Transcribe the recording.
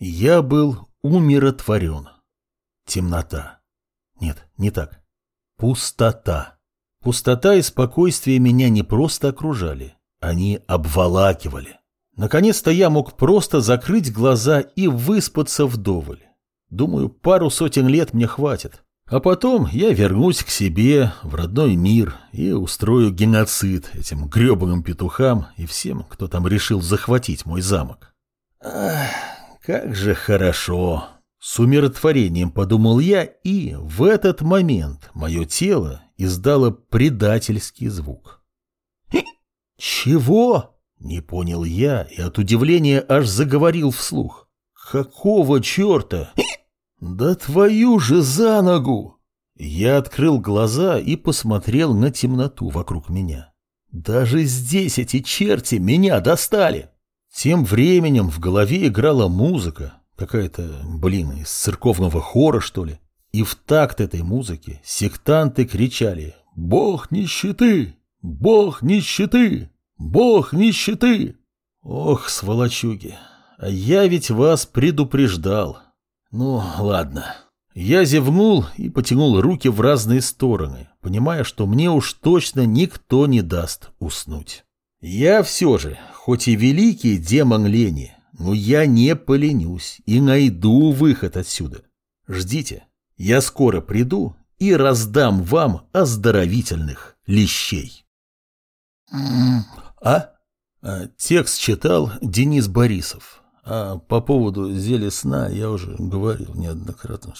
Я был умиротворен. Темнота. Нет, не так. Пустота. Пустота и спокойствие меня не просто окружали, они обволакивали. Наконец-то я мог просто закрыть глаза и выспаться вдоволь. Думаю, пару сотен лет мне хватит. А потом я вернусь к себе, в родной мир, и устрою геноцид этим гребаным петухам и всем, кто там решил захватить мой замок. Ах, как же хорошо. С умиротворением подумал я, и в этот момент мое тело издало предательский звук. «Чего?» — не понял я и от удивления аж заговорил вслух. «Какого черта? Да твою же за ногу!» Я открыл глаза и посмотрел на темноту вокруг меня. Даже здесь эти черти меня достали. Тем временем в голове играла музыка, какая-то, блин, из церковного хора, что ли. И в такт этой музыки сектанты кричали «Бог нищеты! Бог нищеты! Бог нищеты!» Ох, сволочуги, а я ведь вас предупреждал. Ну, ладно. Я зевнул и потянул руки в разные стороны, понимая, что мне уж точно никто не даст уснуть. Я все же, хоть и великий демон лени, но я не поленюсь и найду выход отсюда. Ждите, я скоро приду и раздам вам оздоровительных лещей. А? а? Текст читал Денис Борисов. А по поводу зелья сна я уже говорил неоднократно.